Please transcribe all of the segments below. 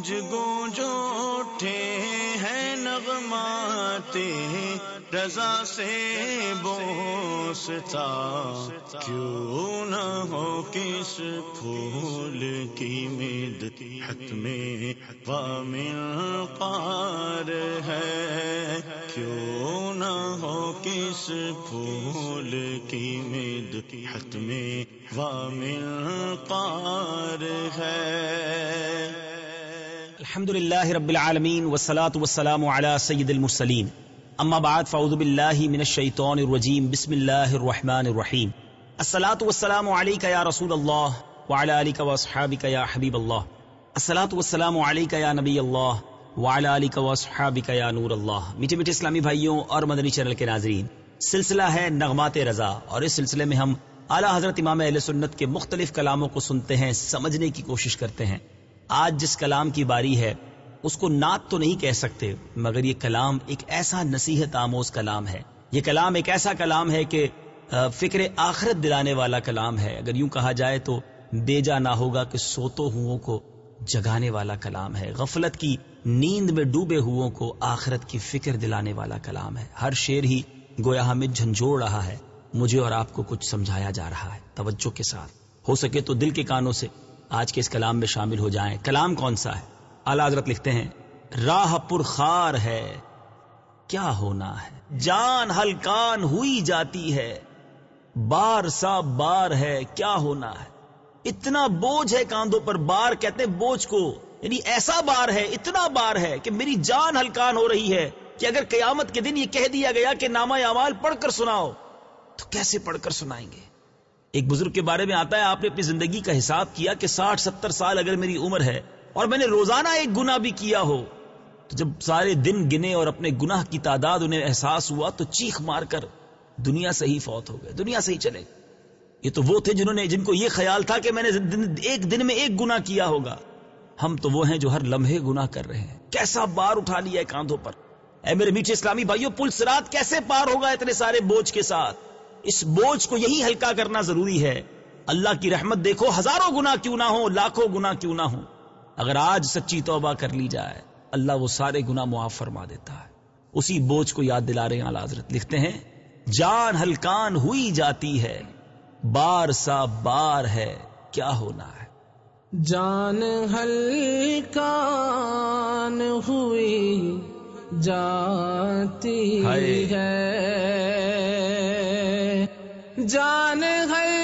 گونج گونج اٹھے ہیں نغمات، رضا سے بوستا کیوں نہ ہو کس پھول کی مید حت میں وامل پار ہے۔ کیوں نہ ہو کس پھول کی مید حت میں وامل پار ہے۔ الحمد للہ رب العالمین والصلاة والسلام على سید المرسلین. اما بعد، فاعوذ باللہ من الشیطان الرجیم، بسم اللہ الرحمن الرحیم. الصلاة والسلام علیکہ یا رسول اللہ وعلى آلک واصحابک یا حبیب اللہ. الصلاة والسلام علیکہ یا نبی اللہ وعلى آلک واصحابک یا نور اللہ. میٹھے میٹھے اسلامی بھائیوں اور مدنی چینل کے ناظرین، سلسلہ ہے نغمات رضا اور اس سلسلے میں ہم اعلیٰ حضرت امام اہل سنت کے مختلف کلاموں کو سنتے ہیں، سمجھنے کی کوشش کرتے ہیں۔ آج جس کلام کی باری ہے، اس کو نعت تو نہیں کہہ سکتے، مگر یہ کلام ایک ایسا نصیحت آموز کلام ہے۔ یہ کلام ایک ایسا کلام ہے کہ فکر آخرت دلانے والا کلام ہے۔ اگر یوں کہا جائے تو بے جا نہ ہوگا کہ سوتو ہوں کو جگانے والا کلام ہے۔ غفلت کی نیند میں ڈوبے ہوں کو آخرت کی فکر دلانے والا کلام ہے۔ ہر شیر ہی گویا ہمیں جھنجھوڑ رہا ہے۔ مجھے اور آپ کو کچھ سمجھایا جا رہا ہے۔ توجہ کے ساتھ۔ ہو سکے تو دل کے کانوں سے آج کے اس کلام میں شامل ہو جائیں۔ کلام کون سا ہے؟ اعلی حضرت لکھتے ہیں، راہ پر خار ہے، کیا ہونا ہے؟ جان ہلکان ہوئی جاتی ہے، بار سا بار ہے، کیا ہونا ہے؟ اتنا بوجھ ہے کاندھوں پر، بار کہتے ہیں بوجھ کو۔ یعنی ایسا بار ہے، اتنا بار ہے کہ میری جان ہلکان ہو رہی ہے کہ اگر قیامت کے دن یہ کہہ دیا گیا کہ نامہ اعمال پڑھ کر سناؤ، تو کیسے پڑھ کر سنائیں گے؟ ایک بزرگ کے بارے میں آتا ہے، آپ نے اپنی زندگی کا حساب کیا کہ ساٹھ ستر سال اگر میری عمر ہے اور میں نے روزانہ ایک گنا بھی کیا ہو، تو جب سارے دن گنے اور اپنے گناہ کی تعداد انہیں احساس ہوا تو چیخ مار کر دنیا سے ہی فوت ہو گئے، دنیا سے ہی چلے یہ تو وہ تھے جنہوں نے، جن کو یہ خیال تھا کہ میں نے ایک دن میں ایک گنا کیا ہوگا۔ ہم تو وہ ہیں جو ہر لمحے گنا کر رہے ہیں۔ کیسا بار اٹھا لیا ہے کاندھوں پر۔ اے میرے میٹھے اسلامی بھائیوں پل سرات کیسے پار ہوگا اتنے سارے بوجھ کے ساتھ؟ اس بوجھ کو یہی ہلکا کرنا ضروری ہے۔ اللہ کی رحمت دیکھو ہزاروں گنا کیوں نہ ہو لاکھوں گنا کیوں نہ ہو اگر آج سچی توبہ کر لی جائے اللہ وہ سارے گنا معاف فرما دیتا ہے۔ اسی بوجھ کو یاد دلا رہے ہیں حضرت لکھتے ہیں جان ہلکان ہوئی جاتی ہے بار سا بار ہے کیا ہونا ہے؟ جان ہلکان ہوئی جاتی ہے جان ہے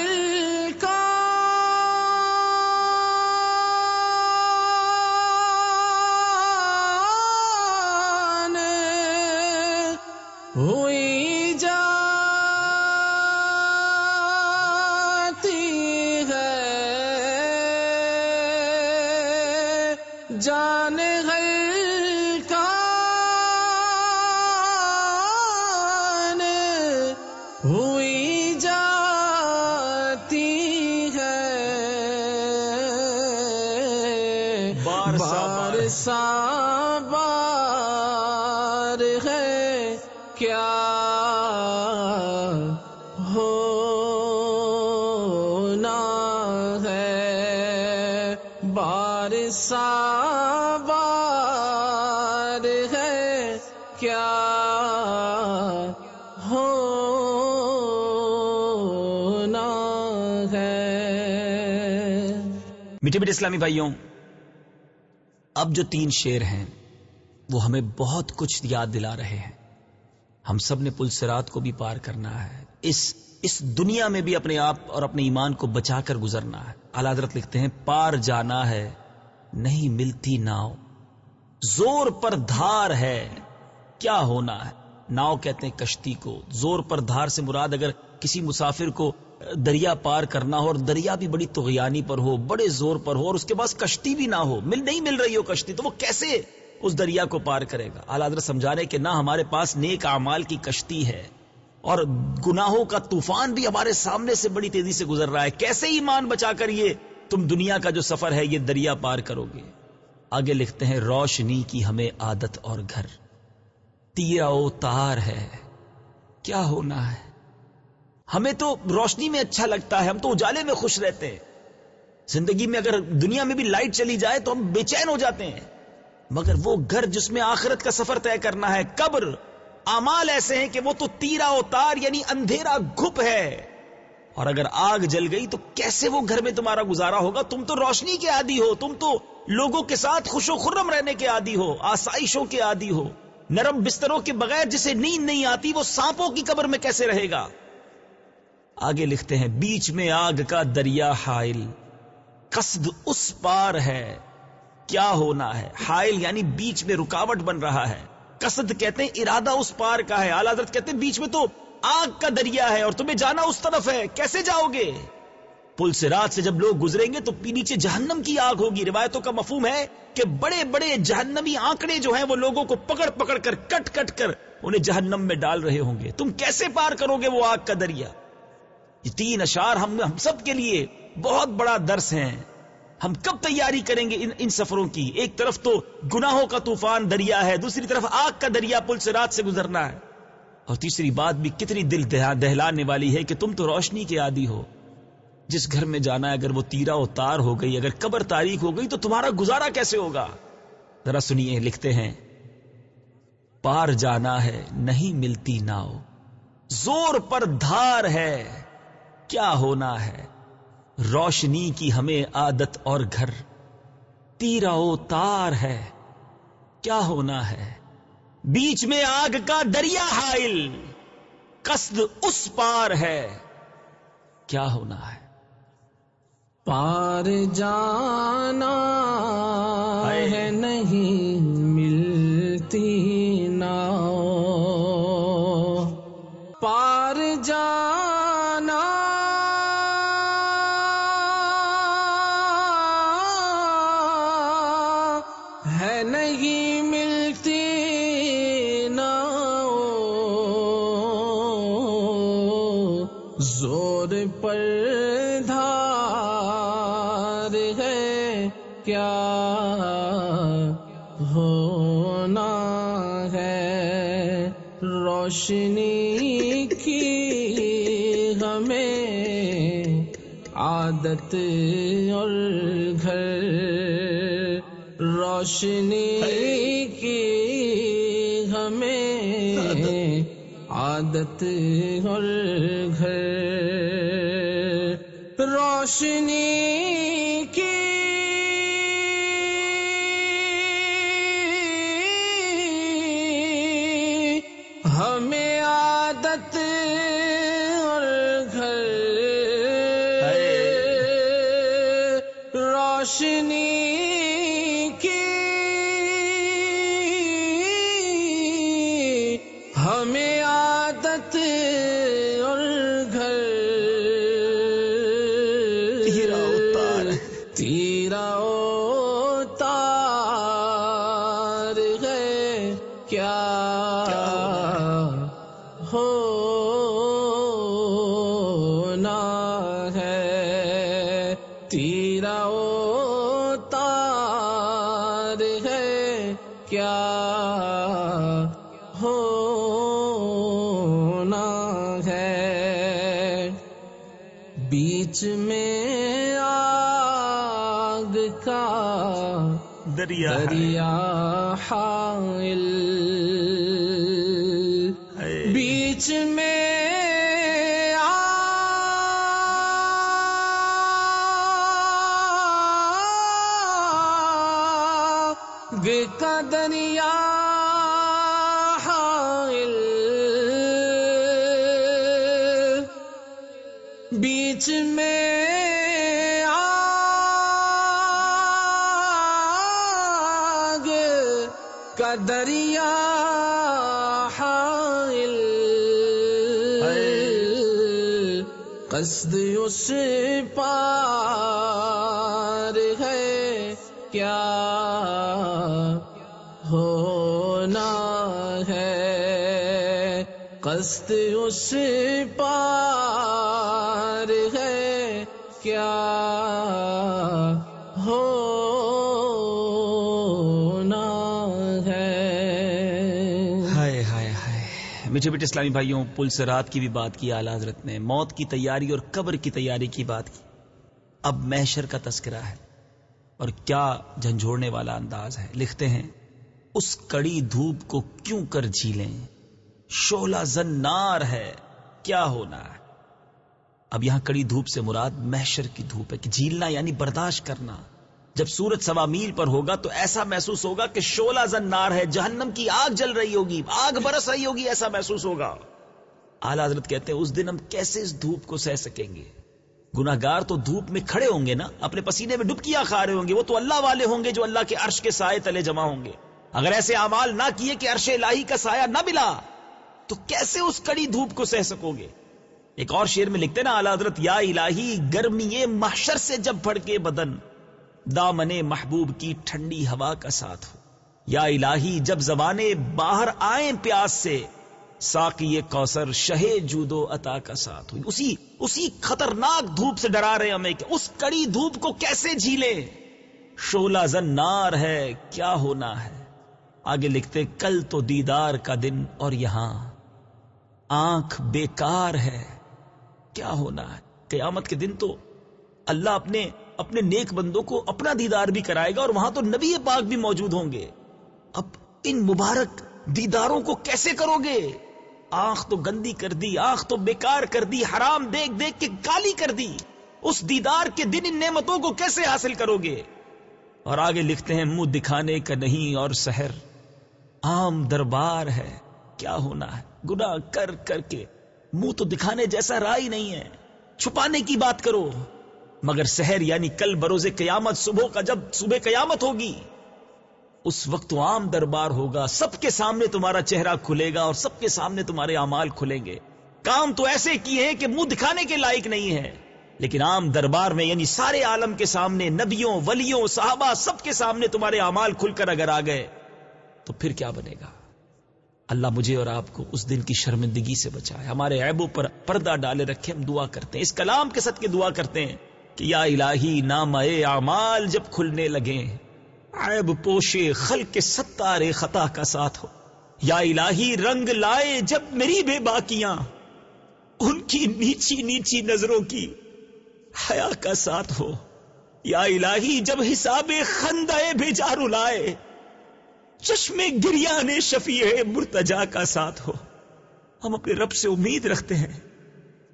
سوار ہے کیا ہونا ہے؟ بار سوار ہے کیا ہونا ہے؟ میٹھے میٹھے اسلامی بھائیوں اب جو تین شیر ہیں، وہ ہمیں بہت کچھ یاد دلا رہے ہیں۔ ہم سب نے پل سرات کو بھی پار کرنا ہے۔ اس اس دنیا میں بھی اپنے آپ اور اپنے ایمان کو بچا کر گزرنا ہے۔ حضرت لکھتے ہیں، پار جانا ہے، نہیں ملتی ناؤ۔ زور پر دھار ہے، کیا ہونا ہے؟ ناؤ کہتے ہیں کشتی کو۔ زور پر دھار سے مراد اگر کسی مسافر کو دریا پار کرنا ہو اور دریا بھی بڑی تغیانی پر ہو، بڑے زور پر ہو اور اس کے پاس کشتی بھی نہ ہو، مل نہیں مل رہی ہو کشتی، تو وہ کیسے اس دریا کو پار کرے گا؟ حضرت سمجھا رہے کہ نہ ہمارے پاس نیک اعمال کی کشتی ہے اور گناہوں کا طوفان بھی ہمارے سامنے سے بڑی تیزی سے گزر رہا ہے۔ کیسے ایمان بچا کر یہ تم دنیا کا جو سفر ہے یہ دریا پار کرو گے؟ آگے لکھتے ہیں، روشنی کی ہمیں عادت اور گھر۔ تیا تار ہے، کیا ہونا ہے؟ ہمیں تو روشنی میں اچھا لگتا ہے، ہم تو اجالے میں خوش رہتے ہیں۔ زندگی میں اگر دنیا میں بھی لائٹ چلی جائے تو ہم بے چین ہو جاتے ہیں۔ مگر وہ گھر جس میں آخرت کا سفر طے کرنا ہے، قبر۔ امال ایسے ہیں کہ وہ تو تیرا اتار یعنی اندھیرا گھپ ہے۔ اور اگر آگ جل گئی تو کیسے وہ گھر میں تمہارا گزارا ہوگا؟ تم تو روشنی کے عادی ہو، تم تو لوگوں کے ساتھ خوش و خرم رہنے کے عادی ہو، آسائشوں کے عادی ہو۔ نرم بستروں کے بغیر جسے نیند نہیں آتی، وہ سانپوں کی قبر میں کیسے رہے گا؟ آگے لکھتے ہیں، بیچ میں آگ کا دریا حائل۔ قصد اس پار ہے، کیا ہونا ہے؟ حائل یعنی بیچ میں رکاوٹ بن رہا ہے۔ قصد کہتے ہیں، ارادہ اس پار کا ہے۔ اعلی حضرت کہتے ہیں، بیچ میں تو آگ کا دریا ہے اور تمہیں جانا اس طرف ہے۔ کیسے جاؤ گے؟ پل سے رات سے جب لوگ گزریں گے تو نیچے جہنم کی آگ ہوگی۔ روایتوں کا مفہوم ہے کہ بڑے بڑے جہنمی آنکڑے جو ہیں وہ لوگوں کو پکڑ پکڑ کر، کٹ کٹ کر انہیں جہنم میں ڈال رہے ہوں گے۔ تم کیسے پار کرو گے وہ آگ کا دریا؟ یہ تین اشار ہم ہم سب کے لیے بہت بڑا درس ہیں۔ ہم کب تیاری کریں گے ان ان سفروں کی؟ ایک طرف تو گناہوں کا طوفان دریا ہے، دوسری طرف آگ کا دریا پل سے رات سے گزرنا ہے۔ اور تیسری بات بھی کتنی دل دہلانے والی ہے کہ تم تو روشنی کے عادی ہو۔ جس گھر میں جانا ہے، اگر وہ تیرا و تار ہو گئی، اگر قبر تاریخ ہو گئی، تو تمہارا گزارا کیسے ہوگا؟ ذرا سنیے، لکھتے ہیں۔ پار جانا ہے، نہیں ملتی ناؤ۔ زور پر دھار ہے۔ کیا ہونا ہے؟ روشنی کی ہمیں عادت اور گھر۔ تیرا و تار ہے۔ کیا ہونا ہے؟ بیچ میں آگ کا دریا حائل۔ قصد اس پار ہے۔ کیا ہونا ہے؟ پار جانا ہے نہیں۔ زور پر دھار ہے، کیا ہونا ہے؟ روشنی کی ہمیں عادت اور گھر۔ روشنی کی ہمیں عادت اور گھر۔ روشنی کی۔ ہمیں عادت اور گھر۔ روشنی دریا حائل۔ بیچ میں آگ کا دریا حائل۔ قصد اس پار قصد اس پار ہے، کیا ہونا ہے؟ ہائے ہائے ہائے۔ میٹھے بیٹے اسلامی بھائیوں، پل سے رات کی بھی بات کی، اعلی حضرت نے موت کی تیاری اور قبر کی تیاری کی بات کی۔ اب محشر کا تذکرہ ہے اور کیا جھنجھوڑنے والا انداز ہے۔ لکھتے ہیں، اس کڑی دھوپ کو کیوں کر جھیلیں؟ شولا زنار ہے، کیا ہونا ہے؟ اب یہاں کڑی دھوپ سے مراد محشر کی دھوپ ہے، کہ جھیلنا یعنی برداشت کرنا۔ جب سورج سوا میل پر ہوگا تو ایسا محسوس ہوگا کہ شولا زنار ہے، جہنم کی آگ جل رہی ہوگی، آگ برس رہی ہوگی، ایسا محسوس ہوگا۔ آل حضرت کہتے ہیں، اس دن ہم کیسے اس دھوپ کو سہ سکیں گے؟ گناگار تو دھوپ میں کھڑے ہوں گے نا، اپنے پسینے میں ڈبکیاں کھا رہے ہوں گے، وہ تو اللہ والے ہوں گے جو اللہ کے عرش کے سائے تلے جمع ہوں گے۔ اگر ایسے اعمال نہ کیے کہ عرش الہی کا سایہ نہ ملا تو کیسے اس کڑی دھوپ کو سہ سکو گے؟ ایک اور شیر میں لکھتے نا، اعلی حضرت، یا الہی، گرمی محشر سے جب پھڑ کے بدن، دامن محبوب کی ٹھنڈی ہوا کا ساتھ ہو۔ یا الہی، جب زبانے باہر آئیں پیاس سے، ساقی کوثر شہ جودو عطا کا ساتھ ہوئی۔ اسی اسی خطرناک دھوپ سے ڈرا رہے ہمیں کہ اس کڑی دھوپ کو کیسے جھیلے شولا زنار ہے، کیا ہونا ہے؟ آگے لکھتے، کل تو دیدار کا دن اور یہاں۔ آنکھ بیکار ہے۔ کیا ہونا ہے؟ قیامت کے دن تو اللہ اپنے اپنے نیک بندوں کو اپنا دیدار بھی کرائے گا اور وہاں تو نبی پاک بھی موجود ہوں گے۔ اب ان مبارک دیداروں کو کیسے کرو گے؟ آنکھ تو گندی کر دی، آنکھ تو بیکار کر دی، حرام دیکھ دیکھ کے کالی کر دی۔ اس دیدار کے دن ان نعمتوں کو کیسے حاصل کرو گے؟ اور آگے لکھتے ہیں، منہ دکھانے کا نہیں اور سحر عام دربار ہے۔ کیا ہونا ہے؟ گنا کر کر کے۔ منہ تو دکھانے جیسا راہ نہیں ہے۔ چھپانے کی بات کرو۔ مگر سحر یعنی کل بروز قیامت صبح کا جب صبح قیامت ہوگی۔ اس وقت تو عام دربار ہوگا۔ سب کے سامنے تمہارا چہرہ کھلے گا اور سب کے سامنے تمہارے اعمال کھلیں گے۔ کام تو ایسے کیے ہیں کہ منہ دکھانے کے لائق نہیں ہے۔ لیکن عام دربار میں یعنی سارے عالم کے سامنے، نبیوں، ولیوں، صحابہ، سب کے سامنے تمہارے اعمال کھل کر اگر آ گئے، تو پھر کیا بنے گا؟ اللہ مجھے اور آپ کو اس دن کی شرمندگی سے بچائے۔ ہمارے عیبوں پر پردہ ڈالے رکھے، ہم دعا کرتے ہیں۔ اس کلام کے ساتھ کے دعا کرتے ہیں کہ یا الہی نام اعمال جب کھلنے لگے، عیب پوشے خل کے ستار خطا کا ساتھ ہو۔ یا الہی رنگ لائے جب میری بے باکیاں، ان کی نیچی نیچی نظروں کی حیا کا ساتھ ہو۔ یا الہی جب حساب خندے بھیجا رلائے چشمے گریا نے شفیع مرتجا کا ساتھ ہو۔ ہم اپنے رب سے امید رکھتے ہیں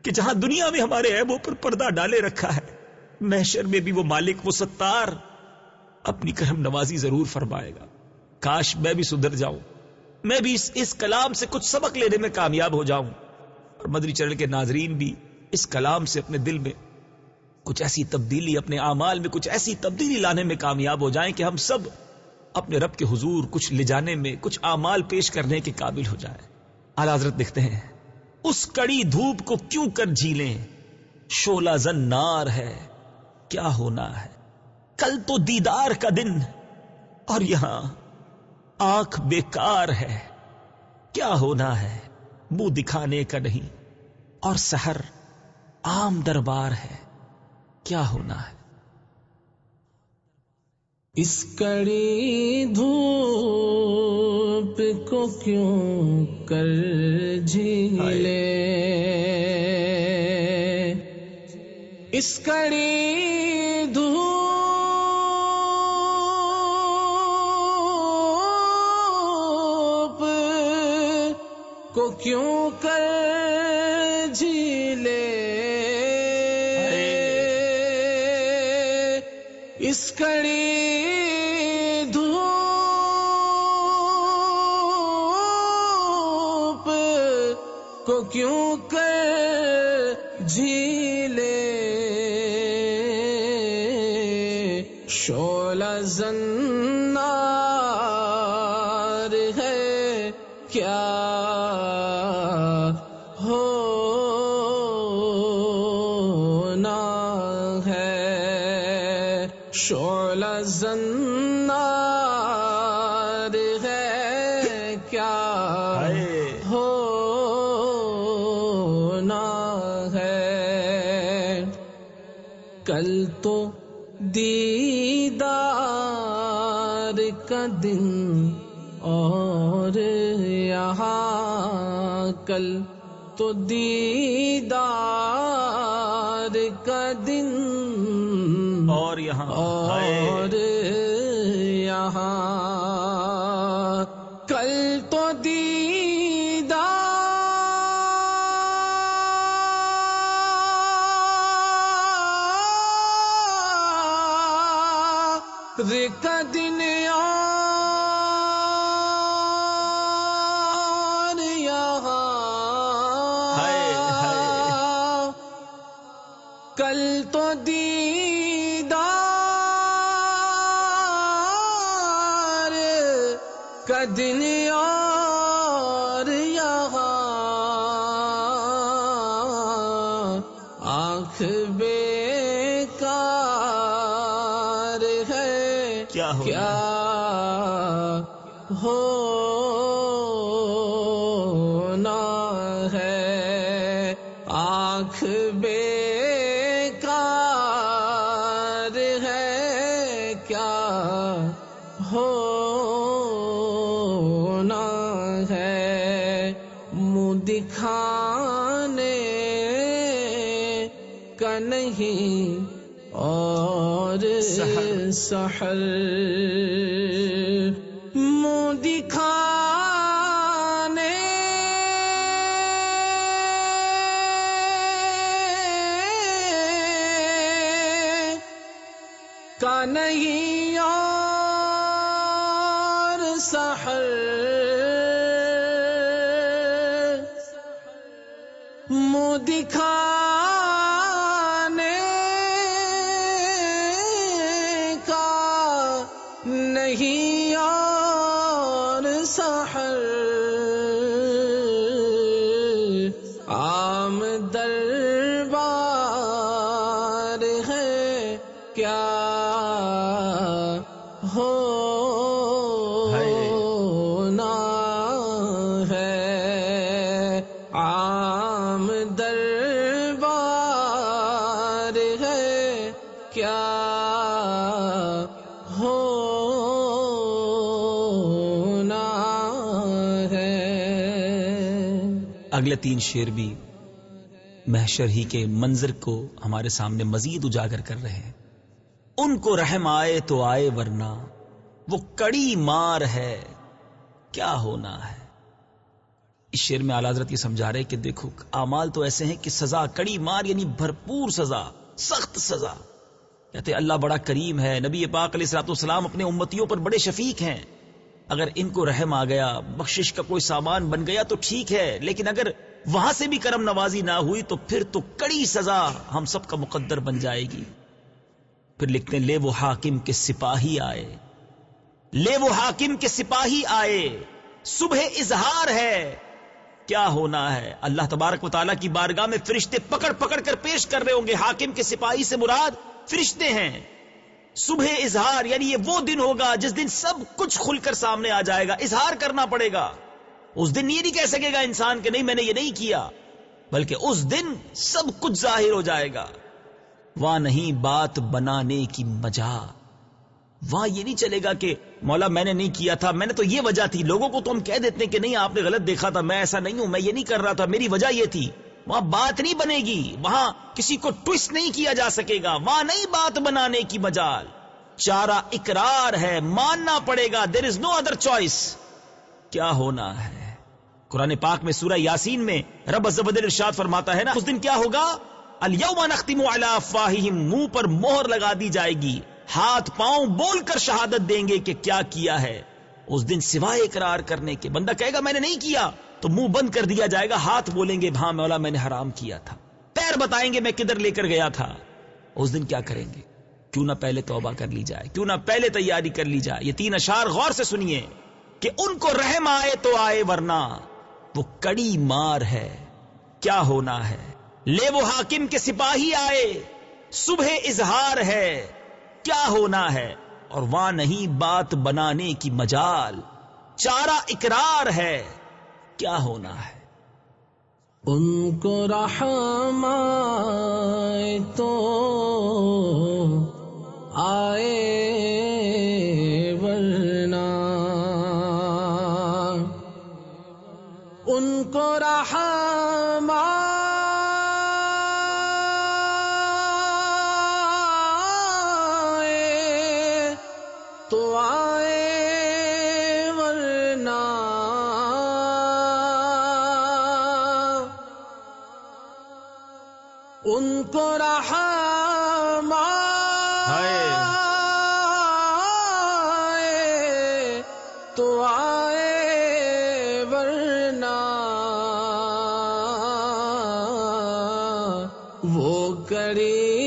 کہ جہاں دنیا میں ہمارے عیبوں پر پردہ ڈالے رکھا ہے، محشر میں بھی وہ مالک، وہ ستار اپنی کرم نوازی ضرور فرمائے گا۔ کاش میں بھی سدھر جاؤں۔ میں بھی اس اس کلام سے کچھ سبق لینے میں کامیاب ہو جاؤں۔ اور مدری چرل کے ناظرین بھی اس کلام سے اپنے دل میں کچھ ایسی تبدیلی، اپنے اعمال میں کچھ ایسی تبدیلی لانے میں کامیاب ہو جائیں کہ ہم سب اپنے رب کے حضور کچھ لے جانے میں، کچھ اعمال پیش کرنے کے قابل ہو جائے۔ اعلی حضرت دیکھتے ہیں، اس کڑی دھوپ کو کیوں کر جھیلیں؟ شولا زن نار ہے، کیا ہونا ہے؟ کل تو دیدار کا دن، اور یہاں آنکھ بیکار ہے۔ کیا ہونا ہے؟ منہ دکھانے کا نہیں، اور سحر عام دربار ہے۔ کیا ہونا ہے؟ اس کڑی دھوپ کو کیوں کر جھیلے؟ اس کڑی دھوپ کو کیوں کو کیوں کر جھیلے شولہ زن دیدار کا دن اور یہاں اور یہاں ہے۔ آنکھ بیکار ہے۔ کیا ہونا ہے؟ منہ دکھانے کا نہیں اور سحر۔ نہیں تین شیر بھی محشر ہی کے منظر کو ہمارے سامنے مزید اجاگر کر رہے ہیں۔ ان کو رحم آئے تو آئے ورنہ وہ کڑی مار ہے، کیا ہونا ہے؟ اس شیر میں اعلی حضرت یہ سمجھا رہے کہ دیکھو، اعمال تو ایسے ہیں کہ سزا، کڑی مار یعنی بھرپور سزا، سخت سزا۔ کہتے اللہ بڑا کریم ہے، نبی پاک علیہ السلاط والسلام اپنے امتیوں پر بڑے شفیق ہیں۔ اگر ان کو رحم آ گیا، بخشش کا کوئی سامان بن گیا تو ٹھیک ہے، لیکن اگر وہاں سے بھی کرم نوازی نہ ہوئی تو پھر تو کڑی سزا ہم سب کا مقدر بن جائے گی۔ پھر لکھتے لے وہ حاکم کے سپاہی آئے۔ لے وہ حاکم کے سپاہی آئے۔ صبح اظہار ہے۔ کیا ہونا ہے؟ اللہ تبارک و تعالیٰ کی بارگاہ میں فرشتے پکڑ پکڑ کر پیش کر رہے ہوں گے۔ حاکم کے سپاہی سے مراد فرشتے ہیں۔ صبح اظہار یعنی یہ وہ دن ہوگا جس دن سب کچھ کھل کر سامنے آ جائے گا۔ اظہار کرنا پڑے گا۔ اس دن یہ نہیں کہہ سکے گا انسان کہ نہیں، میں نے یہ نہیں کیا، بلکہ اس دن سب کچھ ظاہر ہو جائے گا۔ وہاں نہیں، بات بنانے کی مجا۔ وہاں یہ نہیں چلے گا کہ مولا، میں نے نہیں کیا تھا، میں نے تو یہ وجہ تھی۔ لوگوں کو تو ہم کہہ دیتے ہیں کہ نہیں، آپ نے غلط دیکھا تھا، میں ایسا نہیں ہوں، میں یہ نہیں کر رہا تھا، میری وجہ یہ تھی۔ وہاں بات نہیں بنے گی، وہاں کسی کو ٹوسٹ نہیں کیا جا سکے گا۔ وہاں نہیں، بات بنانے کی مجال چارہ اقرار ہے، ماننا پڑے گا۔ دیر از نو ادر چوائس کیا ہونا ہے؟ قرآن پاک میں سورہ یاسین میں رب عزوجل ارشاد فرماتا ہے نا، اس دن کیا ہوگا؟ الیوم نختم علی افواہہم منہ پر مہر لگا دی جائے گی، ہاتھ پاؤں بول کر شہادت دیں گے کہ کیا کیا ہے۔ اس دن سوائے اقرار کرنے کے بندہ کہے گا، میں نے نہیں کیا، تو منہ بند کر دیا جائے گا، ہاتھ بولیں گے ہاں مولا، میں نے حرام کیا تھا۔ پیر بتائیں گے، میں کدھر لے کر گیا تھا۔ اس دن کیا کریں گے؟ کیوں نہ پہلے توبہ کر لی جائے، کیوں نہ پہلے تیاری کر لی جائے۔ یہ تین اشار غور سے سنیے کہ ان کو رحم آئے تو آئے، ورنہ وہ کڑی مار ہے، کیا ہونا ہے؟ لے وہ حاکم کے سپاہی آئے، صبح اظہار ہے، کیا ہونا ہے؟ اور وہاں نہیں بات بنانے کی مجال، چارہ اقرار ہے، کیا ہونا ہے؟ ان کو رحم آئے تو آئے کڑی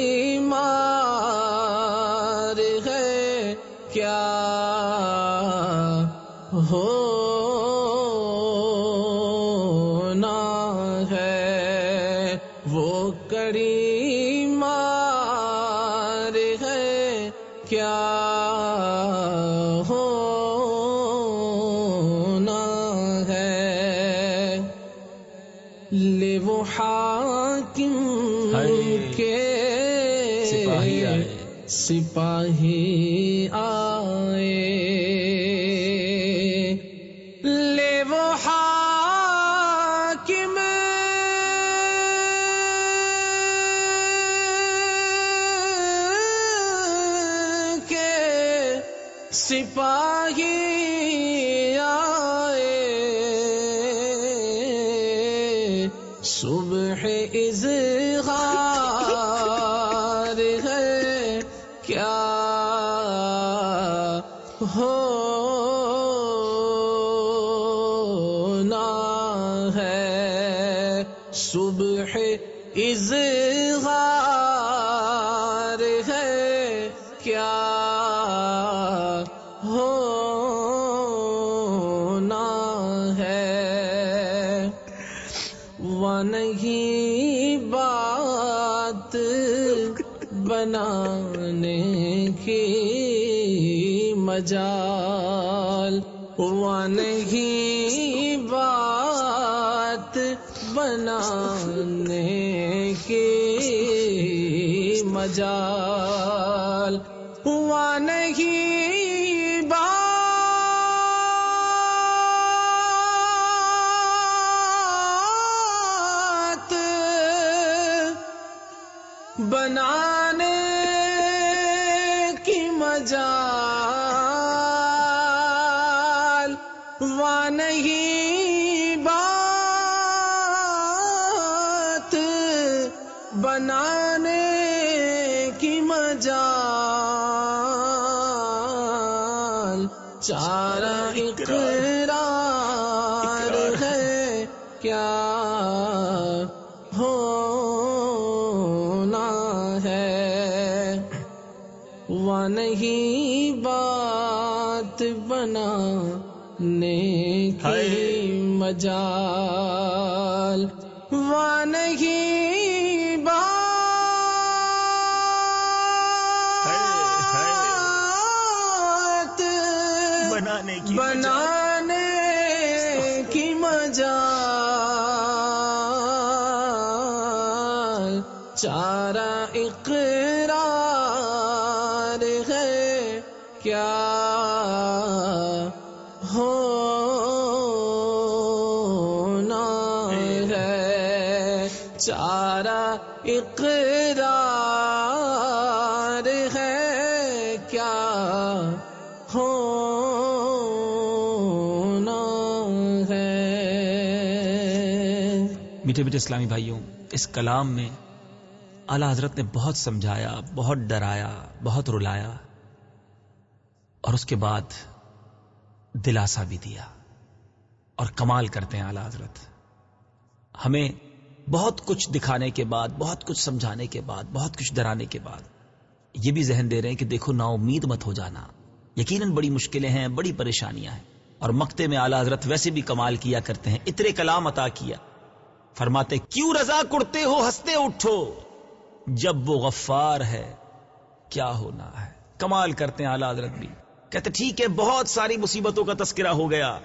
سپاہی مجال ہوا نہیں بات بنانے کے مجال۔ چارہ اقرار۔ ہے کیا ہونا ہے؟ وہ نہیں بات بنانے کی ہائے۔ مجال۔ چارہ اقرار ہے، کیا ہونا ہے؟ چارہ اقرار ہے، کیا ہونا ہے؟ میٹھے میٹھے اسلامی بھائیوں، اس کلام میں اعلی حضرت نے بہت سمجھایا، بہت ڈرایا، بہت رلایا اور اس کے بعد دلاسا بھی دیا اور کمال کرتے ہیں اعلی حضرت۔ ہمیں بہت کچھ دکھانے کے بعد، بہت کچھ سمجھانے کے بعد، بہت کچھ ڈرانے کے بعد یہ بھی ذہن دے رہے ہیں کہ دیکھو، نا امید مت ہو جانا۔ یقیناً بڑی مشکلیں ہیں، بڑی پریشانیاں ہیں۔ اور مکتے میں اعلی حضرت ویسے بھی کمال کیا کرتے ہیں اتنے کلام عطا کیا۔ فرماتے کیوں رضا کرتے ہو، ہنستے اٹھو۔ جب وہ غفار ہے، کیا ہونا ہے؟ کمال کرتے ہیں اعلی حضرت بھی۔ کہتے، ٹھیک ہے، بہت ساری مصیبتوں کا تذکرہ ہو گیا۔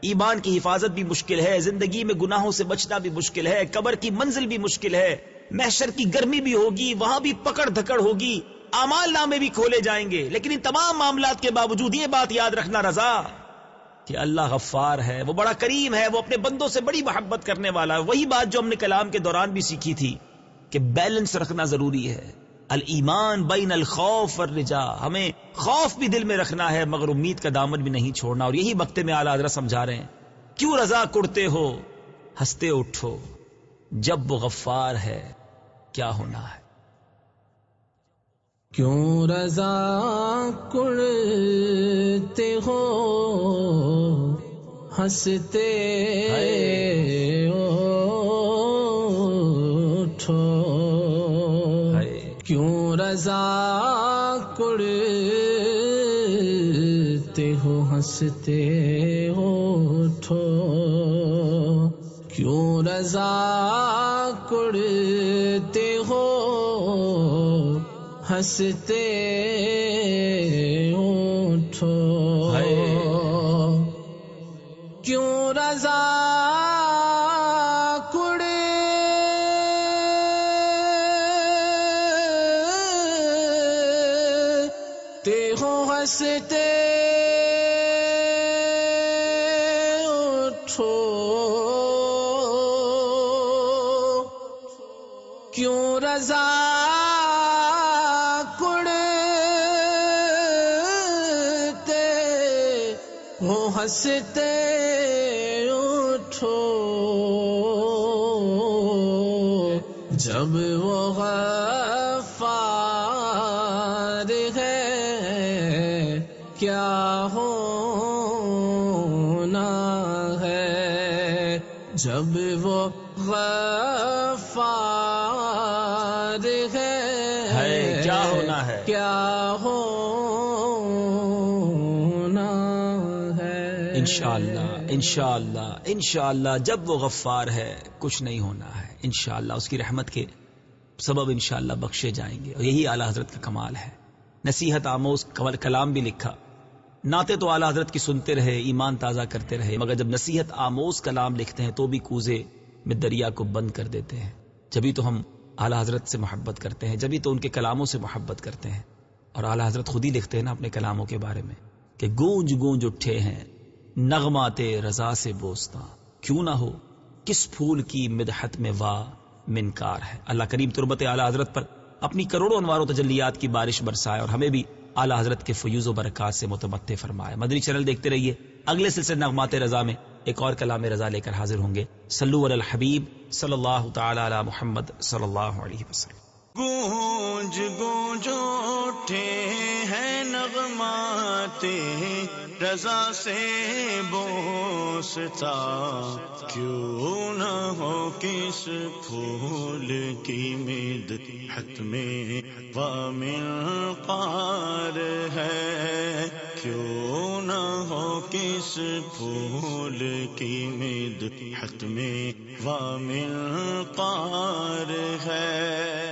ایمان کی حفاظت بھی مشکل ہے، زندگی میں گناہوں سے بچنا بھی مشکل ہے، قبر کی منزل بھی مشکل ہے، محشر کی گرمی بھی ہوگی، وہاں بھی پکڑ دھکڑ ہوگی۔ امال نامے بھی کھولے جائیں گے، لیکن ان تمام معاملات کے باوجود یہ بات یاد رکھنا رضا کہ اللہ غفار ہے، وہ بڑا کریم ہے، وہ اپنے بندوں سے بڑی محبت کرنے والا ہے۔ وہی بات جو ہم نے کلام کے دوران بھی سیکھی تھی۔ کہ بیلنس رکھنا ضروری ہے۔ الایمان بین الخوف والرجا ہمیں خوف بھی دل میں رکھنا ہے مگر امید کا دامن بھی نہیں چھوڑنا۔ اور یہی وقت میں اعلی حضرت سمجھا رہے ہیں۔ کیوں رضا کڑتے ہو؟ ہنستے اٹھو۔ جب وہ غفار ہے کیا ہونا ہے؟ کیوں رضا کڑتے ہو؟ ہنستے سزا کڑتے ہو ہنستے ہو ٹھو کیوں رضا کڑتے ہو؟ ہنستے اٹھو کیا ہونا ہے جب وہ غفار ہے؟ ہے، کیا ہونا ہے؟ کیا ہونا ہے؟ انشاءاللہ انشاءاللہ انشاءاللہ جب وہ غفار ہے کچھ نہیں ہونا ہے۔ انشاءاللہ اس کی رحمت کے سبب انشاءاللہ بخشے جائیں گے۔ اور یہی اعلی حضرت کا کمال ہے۔ نصیحت آموز کمل کلام بھی لکھا۔ ناتے تو اعلی حضرت کی سنتے رہے، ایمان تازہ کرتے رہے، مگر جب نصیحت آموز کلام لکھتے ہیں تو بھی کوزے میں دریا کو بند کر دیتے ہیں۔ جبھی تو ہم اعلی حضرت سے محبت کرتے ہیں، جبھی تو ان کے کلاموں سے محبت کرتے ہیں۔ اور اعلی حضرت خود ہی لکھتے ہیں نا اپنے کلاموں کے بارے میں کہ گونج گونج اٹھے ہیں، نغمات رضا سے بوستا۔ کیوں نہ ہو، کس پھول کی مدحت میں وا منکار ہے۔ اللہ کریم تربت اعلی حضرت پر اپنی کروڑوں انوار و تجلیات کی بارش برسائے اور ہمیں بھی اعلی حضرت کے فیوز و برکات سے متمتع فرمائے مدنی چینل دیکھتے رہیے۔ اگلے سلسلے نغمات رضا میں ایک اور کلام رضا لے کر حاضر ہوں گے۔ سلو الحبیب صلی اللہ تعالی علی محمد صلی اللہ علیہ وسلم۔ گونج گونج اٹھے ہیں نغمات، رضا سے بوستا۔ کیوں نہ ہو کس پھول کی مد حت میں وامل قار ہے۔ کیوں نہ ہو کس پھول کی مد حت میں وامل قار ہے۔